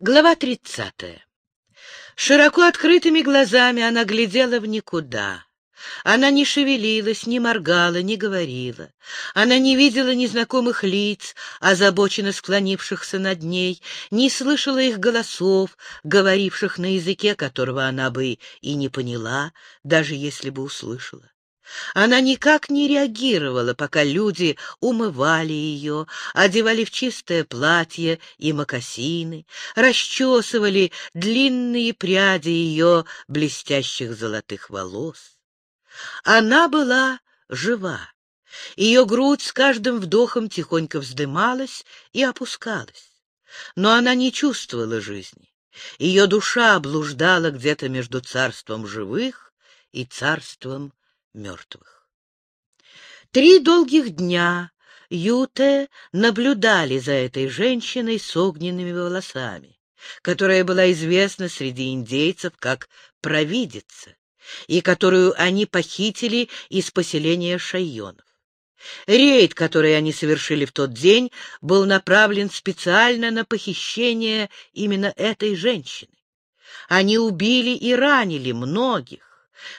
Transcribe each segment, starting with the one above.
Глава тридцатая. Широко открытыми глазами она глядела в никуда. Она не шевелилась, не моргала, не говорила. Она не видела незнакомых лиц, озабоченно склонившихся над ней, не слышала их голосов, говоривших на языке, которого она бы и не поняла, даже если бы услышала. Она никак не реагировала, пока люди умывали ее, одевали в чистое платье и мокасины, расчесывали длинные пряди ее блестящих золотых волос. Она была жива. Ее грудь с каждым вдохом тихонько вздымалась и опускалась. Но она не чувствовала жизни. Ее душа блуждала где-то между царством живых и царством мертвых. Три долгих дня Юте наблюдали за этой женщиной с огненными волосами, которая была известна среди индейцев как провидица, и которую они похитили из поселения шайонов. Рейд, который они совершили в тот день, был направлен специально на похищение именно этой женщины. Они убили и ранили многих,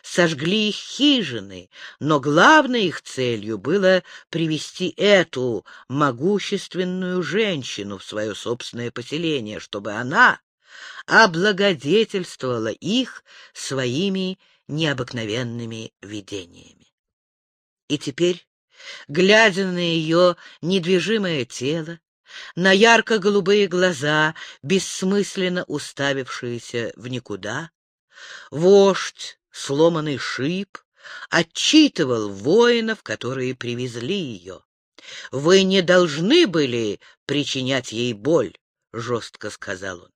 сожгли их хижины, но главной их целью было привести эту могущественную женщину в свое собственное поселение, чтобы она облагодетельствовала их своими необыкновенными видениями. И теперь, глядя на ее недвижимое тело, на ярко-голубые глаза, бессмысленно уставившиеся в никуда, вождь сломанный шип, отчитывал воинов, которые привезли ее. «Вы не должны были причинять ей боль», — жестко сказал он.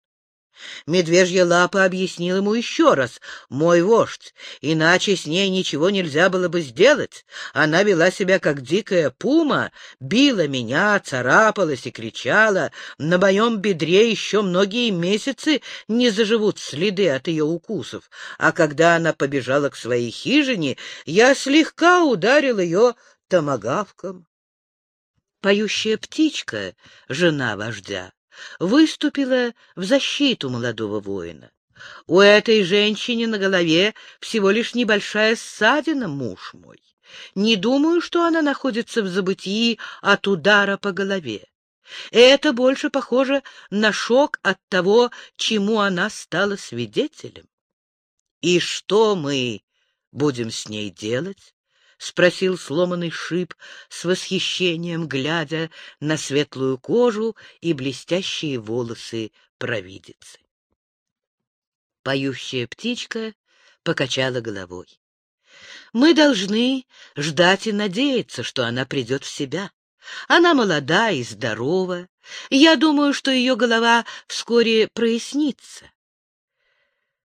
Медвежья лапа объяснил ему еще раз. «Мой вождь, иначе с ней ничего нельзя было бы сделать. Она вела себя, как дикая пума, била меня, царапалась и кричала. На моем бедре еще многие месяцы не заживут следы от ее укусов. А когда она побежала к своей хижине, я слегка ударил ее томагавком». Поющая птичка, жена вождя, выступила в защиту молодого воина. У этой женщины на голове всего лишь небольшая ссадина, муж мой. Не думаю, что она находится в забытии от удара по голове. Это больше похоже на шок от того, чему она стала свидетелем. И что мы будем с ней делать? — спросил сломанный шип с восхищением, глядя на светлую кожу и блестящие волосы провидицы. Поющая птичка покачала головой. «Мы должны ждать и надеяться, что она придет в себя. Она молода и здорова. Я думаю, что ее голова вскоре прояснится».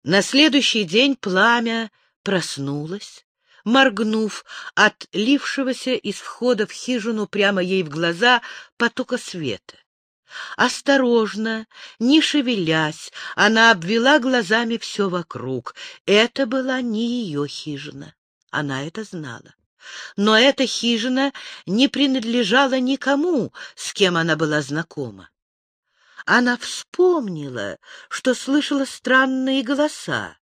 На следующий день пламя проснулось, моргнув от лившегося из входа в хижину прямо ей в глаза потока света. Осторожно, не шевелясь, она обвела глазами все вокруг. Это была не ее хижина. Она это знала. Но эта хижина не принадлежала никому, с кем она была знакома. Она вспомнила, что слышала странные голоса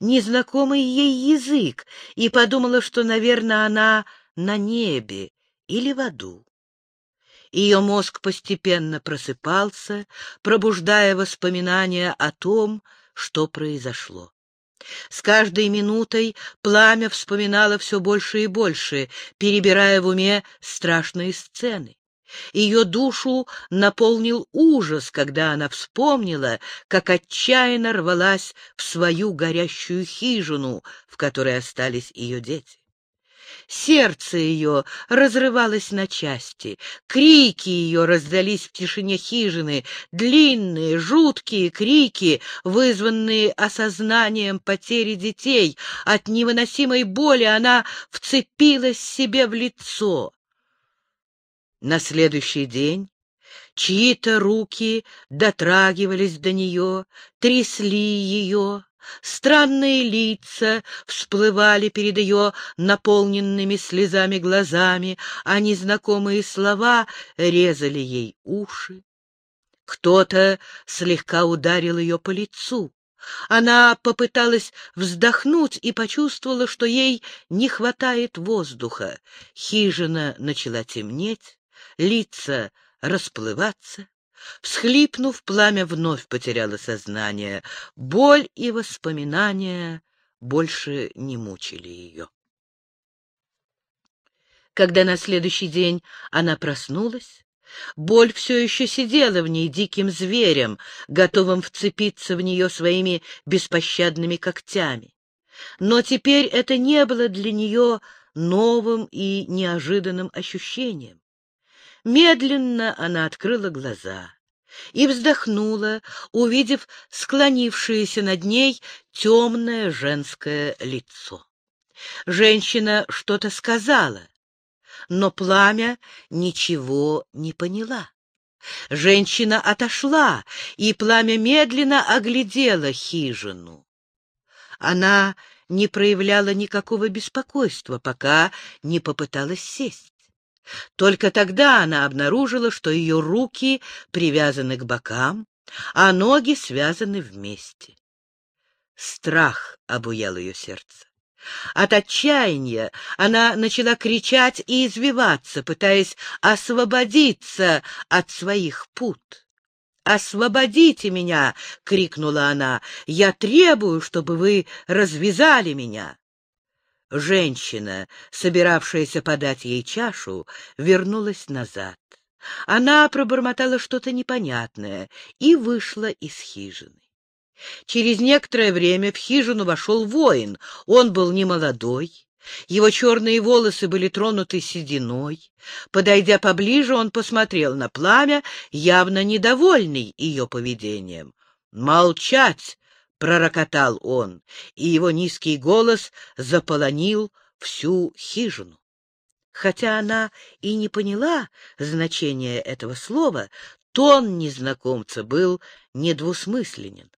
незнакомый ей язык и подумала, что, наверное, она на небе или в аду. Ее мозг постепенно просыпался, пробуждая воспоминания о том, что произошло. С каждой минутой пламя вспоминало все больше и больше, перебирая в уме страшные сцены. Ее душу наполнил ужас, когда она вспомнила, как отчаянно рвалась в свою горящую хижину, в которой остались ее дети. Сердце ее разрывалось на части, крики ее раздались в тишине хижины, длинные, жуткие крики, вызванные осознанием потери детей. От невыносимой боли она вцепилась себе в лицо. На следующий день чьи-то руки дотрагивались до нее, трясли ее, странные лица всплывали перед ее наполненными слезами глазами, а незнакомые слова резали ей уши. Кто-то слегка ударил ее по лицу. Она попыталась вздохнуть и почувствовала, что ей не хватает воздуха. Хижина начала темнеть, лица расплываться. Всхлипнув, пламя вновь потеряло сознание. Боль и воспоминания больше не мучили ее. Когда на следующий день она проснулась, боль все еще сидела в ней диким зверем, готовым вцепиться в нее своими беспощадными когтями. Но теперь это не было для нее новым и неожиданным ощущением. Медленно она открыла глаза и вздохнула, увидев склонившееся над ней темное женское лицо. Женщина что-то сказала, но пламя ничего не поняла. Женщина отошла, и пламя медленно оглядело хижину. Она не проявляла никакого беспокойства, пока не попыталась сесть. Только тогда она обнаружила, что ее руки привязаны к бокам, а ноги связаны вместе. Страх обуял ее сердце. От отчаяния она начала кричать и извиваться, пытаясь освободиться от своих пут. «Освободите меня!» — крикнула она. «Я требую, чтобы вы развязали меня!» Женщина, собиравшаяся подать ей чашу, вернулась назад. Она пробормотала что-то непонятное и вышла из хижины. Через некоторое время в хижину вошел воин. Он был немолодой, его черные волосы были тронуты сединой. Подойдя поближе, он посмотрел на пламя, явно недовольный ее поведением. «Молчать!» — пророкотал он, и его низкий голос заполонил всю хижину. Хотя она и не поняла значения этого слова, тон незнакомца был недвусмысленен.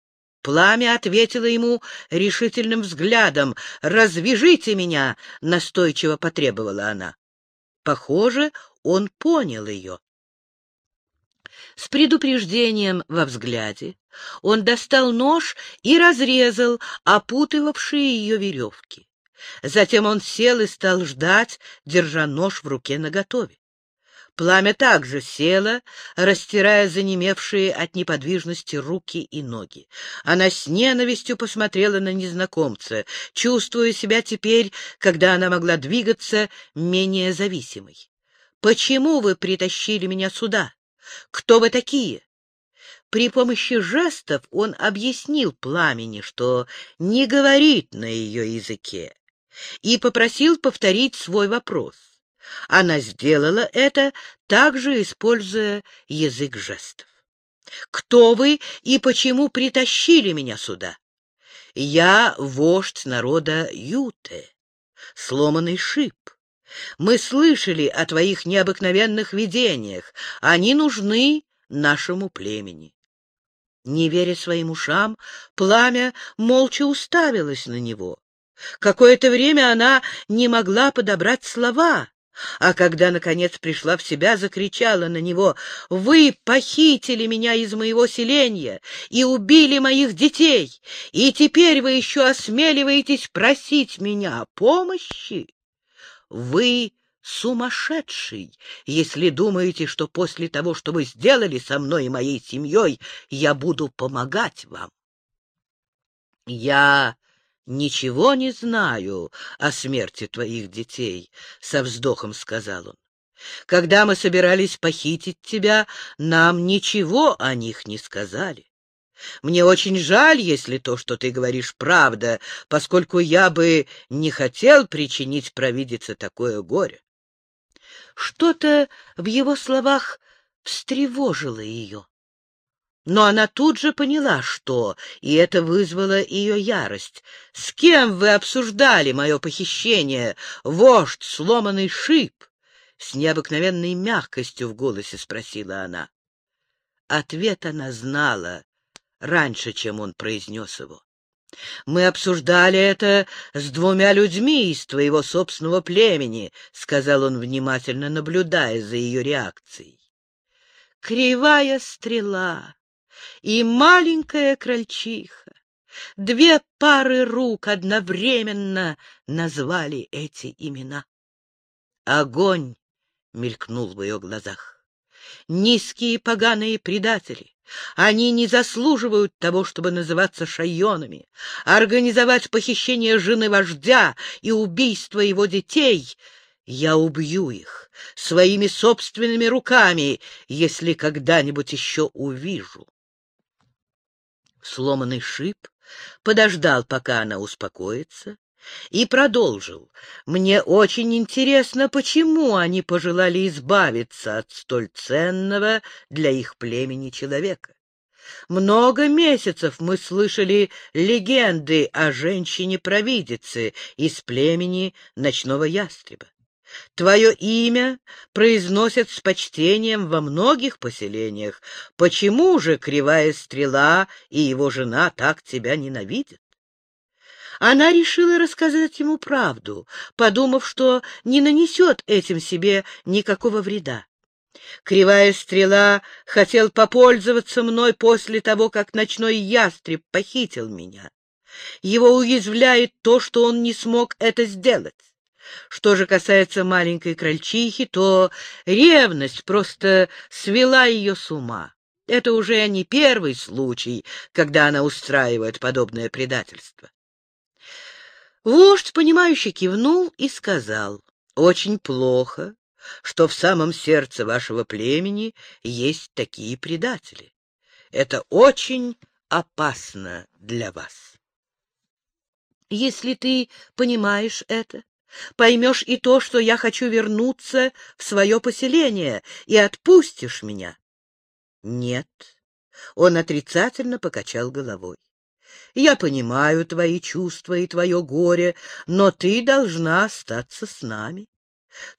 Пламя ответило ему решительным взглядом. «Развяжите меня!» — настойчиво потребовала она. Похоже, он понял ее. С предупреждением во взгляде он достал нож и разрезал опутывавшие ее веревки. Затем он сел и стал ждать, держа нож в руке наготове. Пламя также село, растирая занемевшие от неподвижности руки и ноги. Она с ненавистью посмотрела на незнакомца, чувствуя себя теперь, когда она могла двигаться, менее зависимой. «Почему вы притащили меня сюда? Кто вы такие?» При помощи жестов он объяснил пламени, что не говорит на ее языке, и попросил повторить свой вопрос. Она сделала это, также используя язык жестов. «Кто вы и почему притащили меня сюда?» «Я вождь народа Юте, сломанный шип. Мы слышали о твоих необыкновенных видениях. Они нужны нашему племени». Не веря своим ушам, пламя молча уставилось на него. Какое-то время она не могла подобрать слова, а когда, наконец, пришла в себя, закричала на него, «Вы похитили меня из моего селения и убили моих детей, и теперь вы еще осмеливаетесь просить меня о помощи? Вы сумасшедший, если думаете, что после того, что вы сделали со мной и моей семьей, я буду помогать вам. Я «Ничего не знаю о смерти твоих детей», — со вздохом сказал он. «Когда мы собирались похитить тебя, нам ничего о них не сказали. Мне очень жаль, если то, что ты говоришь, правда, поскольку я бы не хотел причинить провидице такое горе». Что-то в его словах встревожило ее. Но она тут же поняла, что, и это вызвало ее ярость. «С кем вы обсуждали мое похищение, вождь, сломанный шип?» С необыкновенной мягкостью в голосе спросила она. Ответ она знала раньше, чем он произнес его. «Мы обсуждали это с двумя людьми из твоего собственного племени», — сказал он, внимательно наблюдая за ее реакцией. кривая стрела и маленькая крольчиха. Две пары рук одновременно назвали эти имена. Огонь мелькнул в ее глазах. Низкие поганые предатели. Они не заслуживают того, чтобы называться шайонами. Организовать похищение жены вождя и убийство его детей — я убью их своими собственными руками, если когда-нибудь еще увижу. Сломанный шип подождал, пока она успокоится, и продолжил. «Мне очень интересно, почему они пожелали избавиться от столь ценного для их племени человека. Много месяцев мы слышали легенды о женщине-провидице из племени ночного ястреба. Твое имя произносят с почтением во многих поселениях. Почему же Кривая Стрела и его жена так тебя ненавидят? Она решила рассказать ему правду, подумав, что не нанесет этим себе никакого вреда. Кривая стрела хотел попользоваться мной после того, как ночной ястреб похитил меня. Его уязвляет то, что он не смог это сделать. Что же касается маленькой крольчихи, то ревность просто свела ее с ума. Это уже не первый случай, когда она устраивает подобное предательство. Вождь, понимающий, кивнул и сказал, «Очень плохо, что в самом сердце вашего племени есть такие предатели. Это очень опасно для вас. Если ты понимаешь это, поймешь и то, что я хочу вернуться в свое поселение, и отпустишь меня. Нет, он отрицательно покачал головой. Я понимаю твои чувства и твое горе, но ты должна остаться с нами.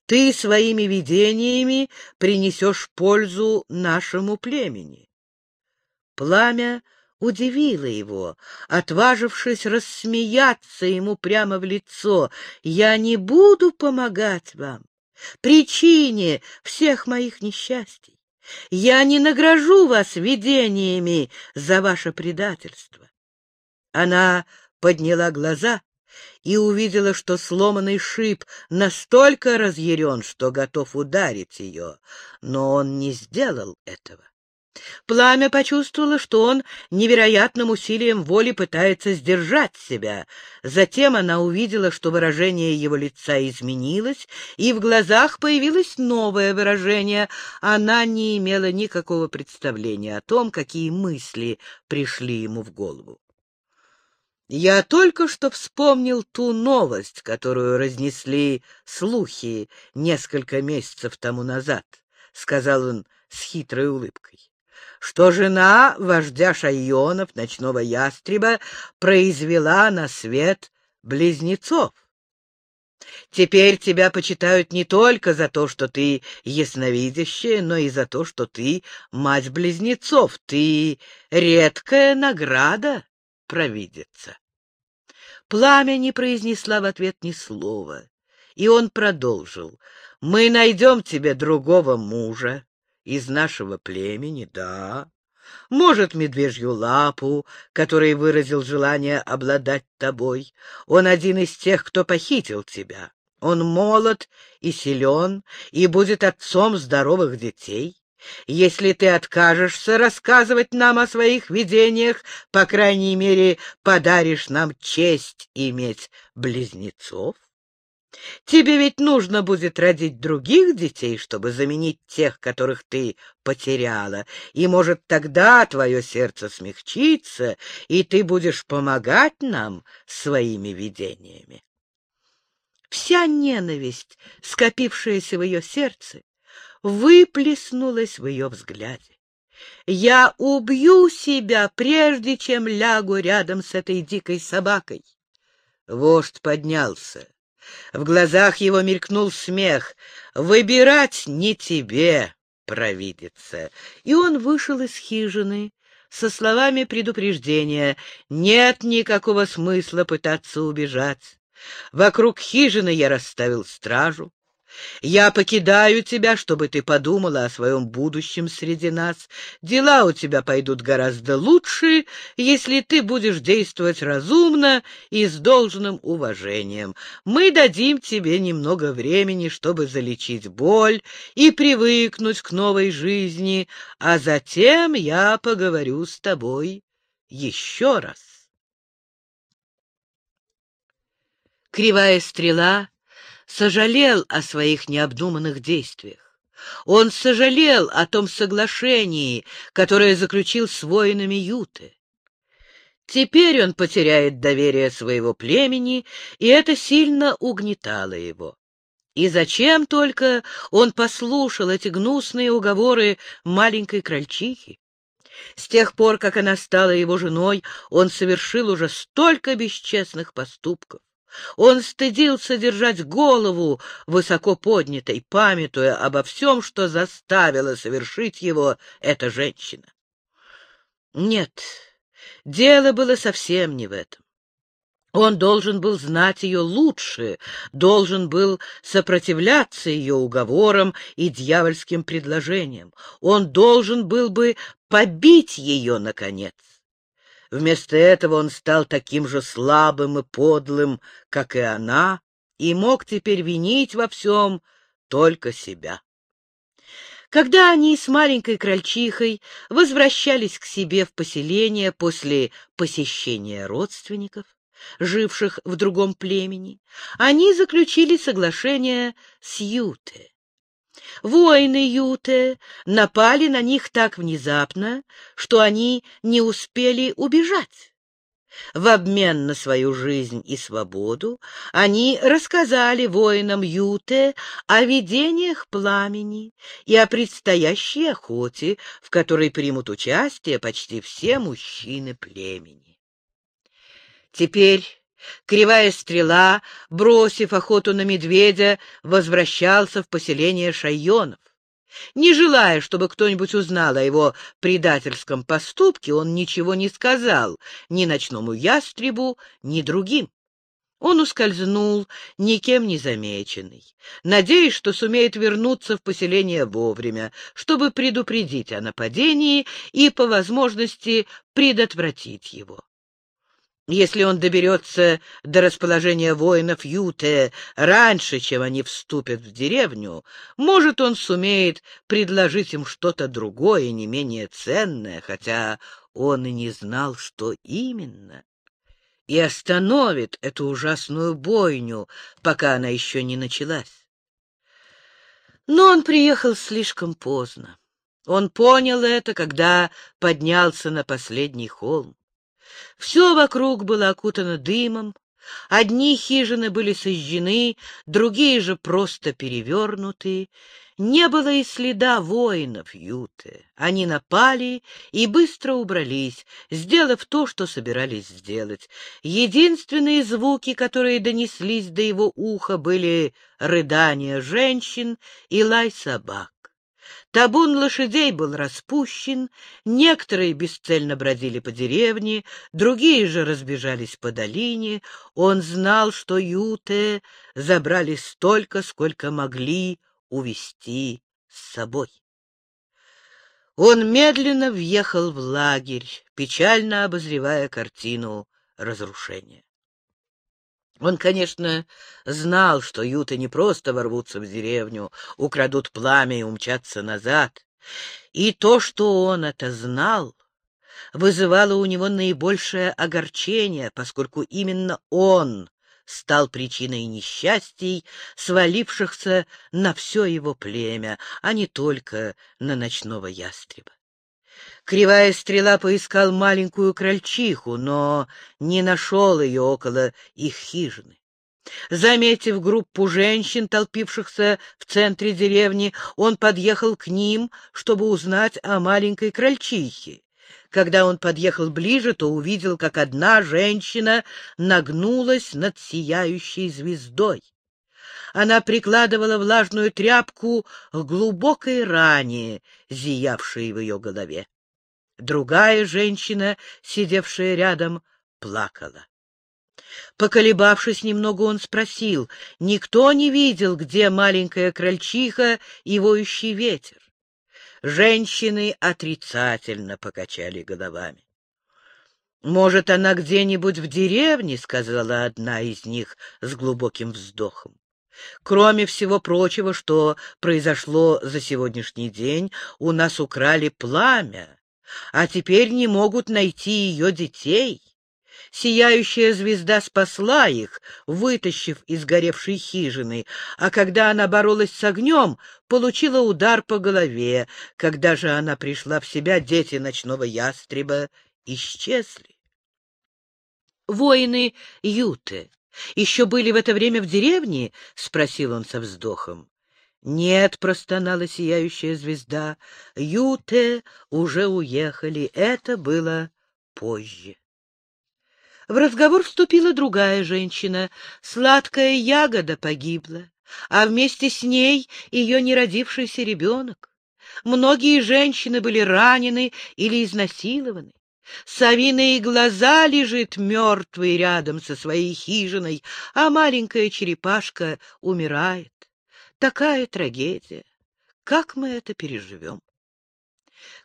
Ты своими видениями принесешь пользу нашему племени. Пламя удивило его, отважившись рассмеяться ему прямо в лицо. «Я не буду помогать вам, причине всех моих несчастий. Я не награжу вас видениями за ваше предательство». Она подняла глаза и увидела, что сломанный шип настолько разъярен, что готов ударить ее, но он не сделал этого. Пламя почувствовало, что он невероятным усилием воли пытается сдержать себя. Затем она увидела, что выражение его лица изменилось, и в глазах появилось новое выражение. Она не имела никакого представления о том, какие мысли пришли ему в голову. Я только что вспомнил ту новость, которую разнесли слухи несколько месяцев тому назад, — сказал он с хитрой улыбкой что жена вождя шайонов, ночного ястреба, произвела на свет близнецов. Теперь тебя почитают не только за то, что ты ясновидящая, но и за то, что ты мать близнецов. Ты редкая награда, провидица. Пламя не произнесла в ответ ни слова, и он продолжил. «Мы найдем тебе другого мужа, из нашего племени, да. Может, медвежью лапу, который выразил желание обладать тобой. Он один из тех, кто похитил тебя. Он молод и силен, и будет отцом здоровых детей. Если ты откажешься рассказывать нам о своих видениях, по крайней мере, подаришь нам честь иметь близнецов. Тебе ведь нужно будет родить других детей, чтобы заменить тех, которых ты потеряла, и, может, тогда твое сердце смягчится, и ты будешь помогать нам своими видениями. Вся ненависть, скопившаяся в ее сердце, выплеснулась в ее взгляде. Я убью себя, прежде чем лягу рядом с этой дикой собакой. Вождь поднялся. В глазах его мелькнул смех. «Выбирать не тебе, провидица!» И он вышел из хижины со словами предупреждения. «Нет никакого смысла пытаться убежать. Вокруг хижины я расставил стражу. Я покидаю тебя, чтобы ты подумала о своем будущем среди нас. Дела у тебя пойдут гораздо лучше, если ты будешь действовать разумно и с должным уважением. Мы дадим тебе немного времени, чтобы залечить боль и привыкнуть к новой жизни, а затем я поговорю с тобой еще раз. Кривая стрела сожалел о своих необдуманных действиях. Он сожалел о том соглашении, которое заключил с воинами Юты. Теперь он потеряет доверие своего племени, и это сильно угнетало его. И зачем только он послушал эти гнусные уговоры маленькой крольчихи? С тех пор, как она стала его женой, он совершил уже столько бесчестных поступков. Он стыдился держать голову высоко поднятой, памятуя обо всем, что заставила совершить его эта женщина. Нет, дело было совсем не в этом. Он должен был знать ее лучше, должен был сопротивляться ее уговорам и дьявольским предложениям. Он должен был бы побить ее, наконец. Вместо этого он стал таким же слабым и подлым, как и она, и мог теперь винить во всем только себя. Когда они с маленькой крольчихой возвращались к себе в поселение после посещения родственников, живших в другом племени, они заключили соглашение с Юте. Воины Юте напали на них так внезапно, что они не успели убежать. В обмен на свою жизнь и свободу они рассказали воинам Юте о видениях пламени и о предстоящей охоте, в которой примут участие почти все мужчины племени. Теперь Кривая стрела, бросив охоту на медведя, возвращался в поселение шайонов. Не желая, чтобы кто-нибудь узнал о его предательском поступке, он ничего не сказал ни ночному ястребу, ни другим. Он ускользнул, никем не замеченный, надеясь, что сумеет вернуться в поселение вовремя, чтобы предупредить о нападении и, по возможности, предотвратить его. Если он доберется до расположения воинов Юте раньше, чем они вступят в деревню, может, он сумеет предложить им что-то другое, не менее ценное, хотя он и не знал, что именно, и остановит эту ужасную бойню, пока она еще не началась. Но он приехал слишком поздно. Он понял это, когда поднялся на последний холм. Все вокруг было окутано дымом, одни хижины были сожжены, другие же просто перевернуты. Не было и следа воинов Юты. Они напали и быстро убрались, сделав то, что собирались сделать. Единственные звуки, которые донеслись до его уха, были рыдания женщин и лай собак. Табун лошадей был распущен, некоторые бесцельно бродили по деревне, другие же разбежались по долине. Он знал, что юте забрали столько, сколько могли увести с собой. Он медленно въехал в лагерь, печально обозревая картину разрушения. Он, конечно, знал, что юты не просто ворвутся в деревню, украдут пламя и умчатся назад. И то, что он это знал, вызывало у него наибольшее огорчение, поскольку именно он стал причиной несчастий, свалившихся на все его племя, а не только на ночного ястреба. Кривая стрела поискал маленькую крольчиху, но не нашел ее около их хижины. Заметив группу женщин, толпившихся в центре деревни, он подъехал к ним, чтобы узнать о маленькой крольчихе. Когда он подъехал ближе, то увидел, как одна женщина нагнулась над сияющей звездой. Она прикладывала влажную тряпку к глубокой ране, зиявшей в ее голове. Другая женщина, сидевшая рядом, плакала. Поколебавшись немного, он спросил, никто не видел, где маленькая крольчиха и воющий ветер. Женщины отрицательно покачали головами. «Может, она где-нибудь в деревне?» — сказала одна из них с глубоким вздохом. Кроме всего прочего, что произошло за сегодняшний день, у нас украли пламя, а теперь не могут найти ее детей. Сияющая звезда спасла их, вытащив из горевшей хижины, а когда она боролась с огнем, получила удар по голове. Когда же она пришла в себя, дети ночного ястреба исчезли. Воины Юты еще были в это время в деревне? — спросил он со вздохом. — Нет, — простонала сияющая звезда, — Юте уже уехали. Это было позже. В разговор вступила другая женщина. Сладкая ягода погибла, а вместе с ней ее неродившийся ребенок. Многие женщины были ранены или изнасилованы. Совиные глаза лежит мертвый рядом со своей хижиной, а маленькая черепашка умирает. Такая трагедия. Как мы это переживем?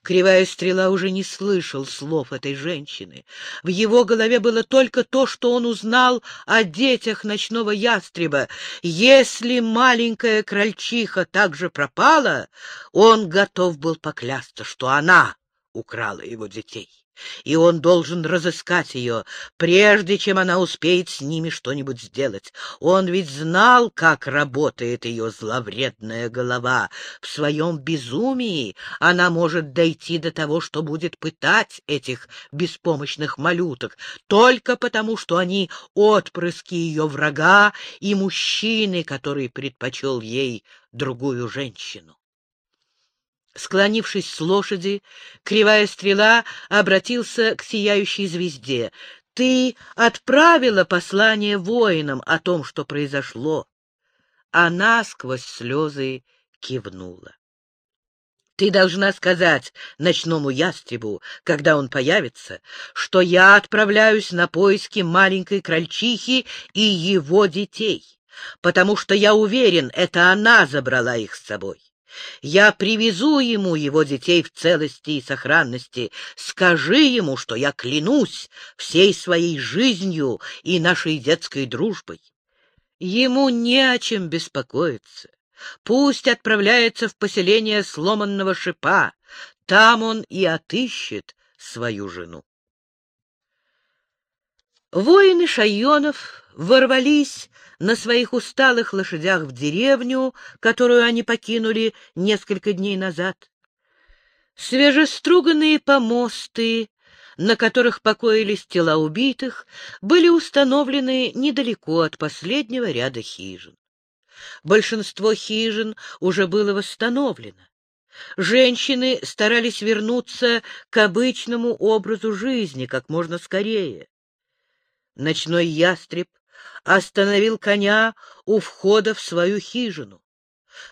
Кривая стрела уже не слышал слов этой женщины. В его голове было только то, что он узнал о детях ночного ястреба. Если маленькая крольчиха также пропала, он готов был поклясться, что она украла его детей и он должен разыскать ее, прежде чем она успеет с ними что-нибудь сделать. Он ведь знал, как работает ее зловредная голова. В своем безумии она может дойти до того, что будет пытать этих беспомощных малюток, только потому, что они отпрыски ее врага и мужчины, который предпочел ей другую женщину. Склонившись с лошади, кривая стрела обратился к сияющей звезде. «Ты отправила послание воинам о том, что произошло?» Она сквозь слезы кивнула. Ты должна сказать ночному ястребу, когда он появится, что я отправляюсь на поиски маленькой крольчихи и его детей, потому что я уверен, это она забрала их с собой. Я привезу ему его детей в целости и сохранности. Скажи ему, что я клянусь всей своей жизнью и нашей детской дружбой. Ему не о чем беспокоиться. Пусть отправляется в поселение сломанного шипа. Там он и отыщет свою жену. Воины Шайонов ворвались на своих усталых лошадях в деревню, которую они покинули несколько дней назад. Свежеструганные помосты, на которых покоились тела убитых, были установлены недалеко от последнего ряда хижин. Большинство хижин уже было восстановлено. Женщины старались вернуться к обычному образу жизни как можно скорее. Ночной ястреб остановил коня у входа в свою хижину.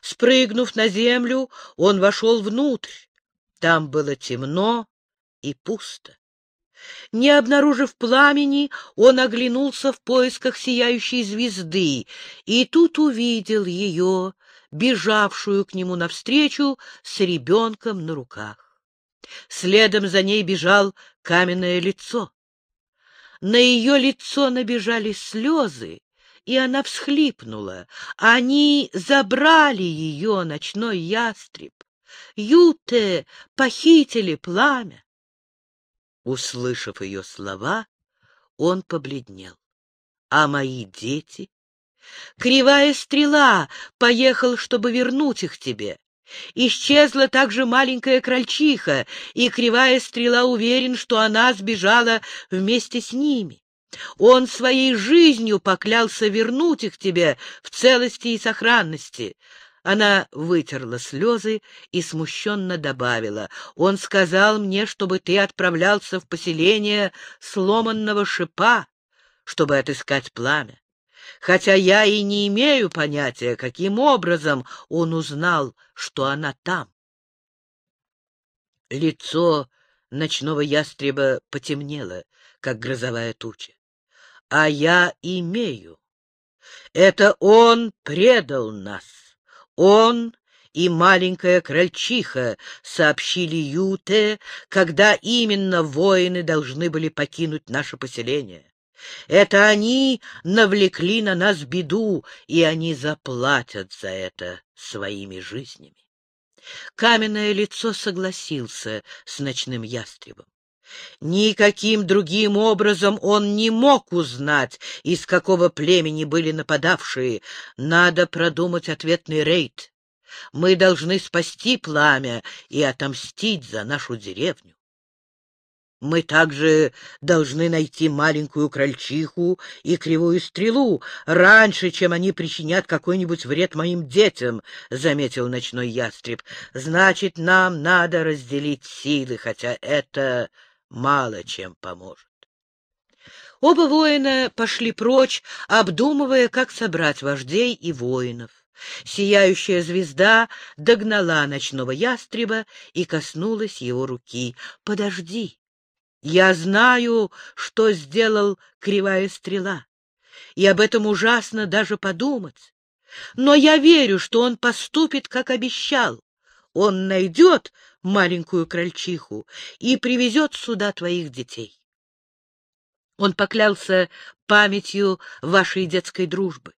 Спрыгнув на землю, он вошел внутрь. Там было темно и пусто. Не обнаружив пламени, он оглянулся в поисках сияющей звезды, и тут увидел ее, бежавшую к нему навстречу с ребенком на руках. Следом за ней бежал каменное лицо. На ее лицо набежали слезы, и она всхлипнула. Они забрали ее, ночной ястреб. Юте похитили пламя. Услышав ее слова, он побледнел. А мои дети? Кривая стрела поехал, чтобы вернуть их тебе. Исчезла также маленькая крольчиха, и кривая стрела уверен, что она сбежала вместе с ними. Он своей жизнью поклялся вернуть их тебе в целости и сохранности. Она вытерла слезы и смущенно добавила. Он сказал мне, чтобы ты отправлялся в поселение сломанного шипа, чтобы отыскать пламя хотя я и не имею понятия, каким образом он узнал, что она там. Лицо ночного ястреба потемнело, как грозовая туча. а я имею. Это он предал нас. Он и маленькая крольчиха сообщили Юте, когда именно воины должны были покинуть наше поселение. Это они навлекли на нас беду, и они заплатят за это своими жизнями. Каменное лицо согласился с ночным ястребом. Никаким другим образом он не мог узнать, из какого племени были нападавшие. Надо продумать ответный рейд. Мы должны спасти пламя и отомстить за нашу деревню. Мы также должны найти маленькую крольчиху и кривую стрелу раньше, чем они причинят какой-нибудь вред моим детям, — заметил ночной ястреб. Значит, нам надо разделить силы, хотя это мало чем поможет. Оба воина пошли прочь, обдумывая, как собрать вождей и воинов. Сияющая звезда догнала ночного ястреба и коснулась его руки. — Подожди! Я знаю, что сделал кривая стрела, и об этом ужасно даже подумать. Но я верю, что он поступит, как обещал. Он найдет маленькую крольчиху и привезет сюда твоих детей. Он поклялся памятью вашей детской дружбы.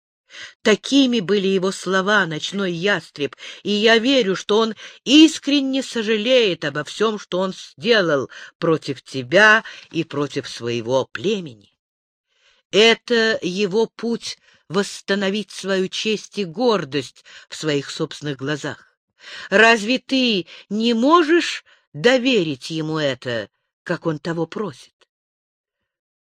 Такими были его слова, ночной ястреб, и я верю, что он искренне сожалеет обо всем, что он сделал против тебя и против своего племени. Это его путь восстановить свою честь и гордость в своих собственных глазах. Разве ты не можешь доверить ему это, как он того просит?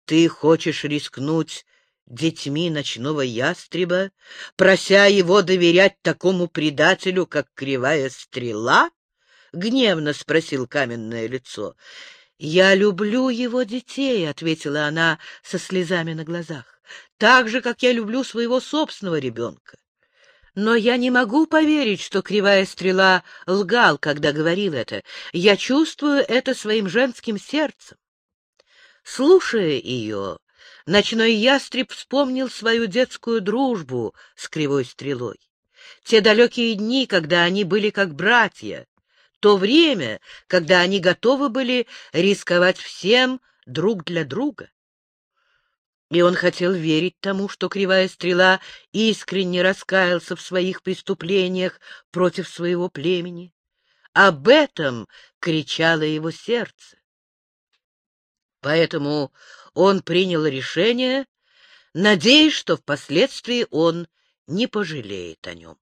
Ты хочешь рискнуть детьми ночного ястреба, прося его доверять такому предателю, как кривая стрела? — гневно спросил каменное лицо. — Я люблю его детей, — ответила она со слезами на глазах, — так же, как я люблю своего собственного ребенка. Но я не могу поверить, что кривая стрела лгал, когда говорил это. Я чувствую это своим женским сердцем. Слушая ее, Ночной ястреб вспомнил свою детскую дружбу с кривой стрелой. Те далекие дни, когда они были как братья, то время, когда они готовы были рисковать всем друг для друга. И он хотел верить тому, что кривая стрела искренне раскаялся в своих преступлениях против своего племени. Об этом кричало его сердце. Поэтому он принял решение, надеясь, что впоследствии он не пожалеет о нем.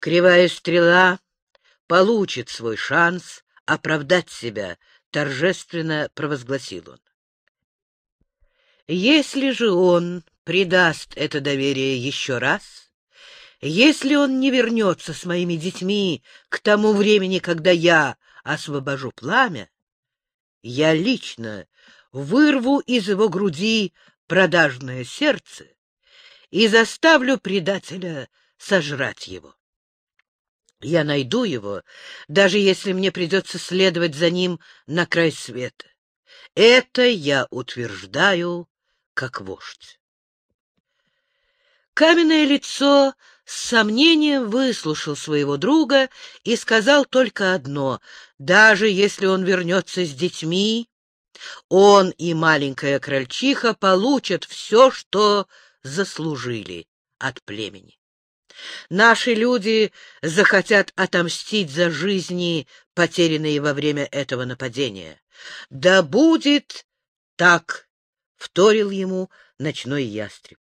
Кривая стрела получит свой шанс оправдать себя, торжественно провозгласил он. Если же он предаст это доверие еще раз, если он не вернется с моими детьми к тому времени, когда я освобожу пламя, я лично вырву из его груди продажное сердце и заставлю предателя сожрать его. Я найду его, даже если мне придется следовать за ним на край света. Это я утверждаю как вождь. Каменное лицо с сомнением выслушал своего друга и сказал только одно — даже если он вернется с детьми, он и маленькая крольчиха получат все, что заслужили от племени. Наши люди захотят отомстить за жизни, потерянные во время этого нападения. Да будет так, — вторил ему ночной ястреб.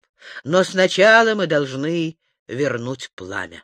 Но сначала мы должны вернуть пламя.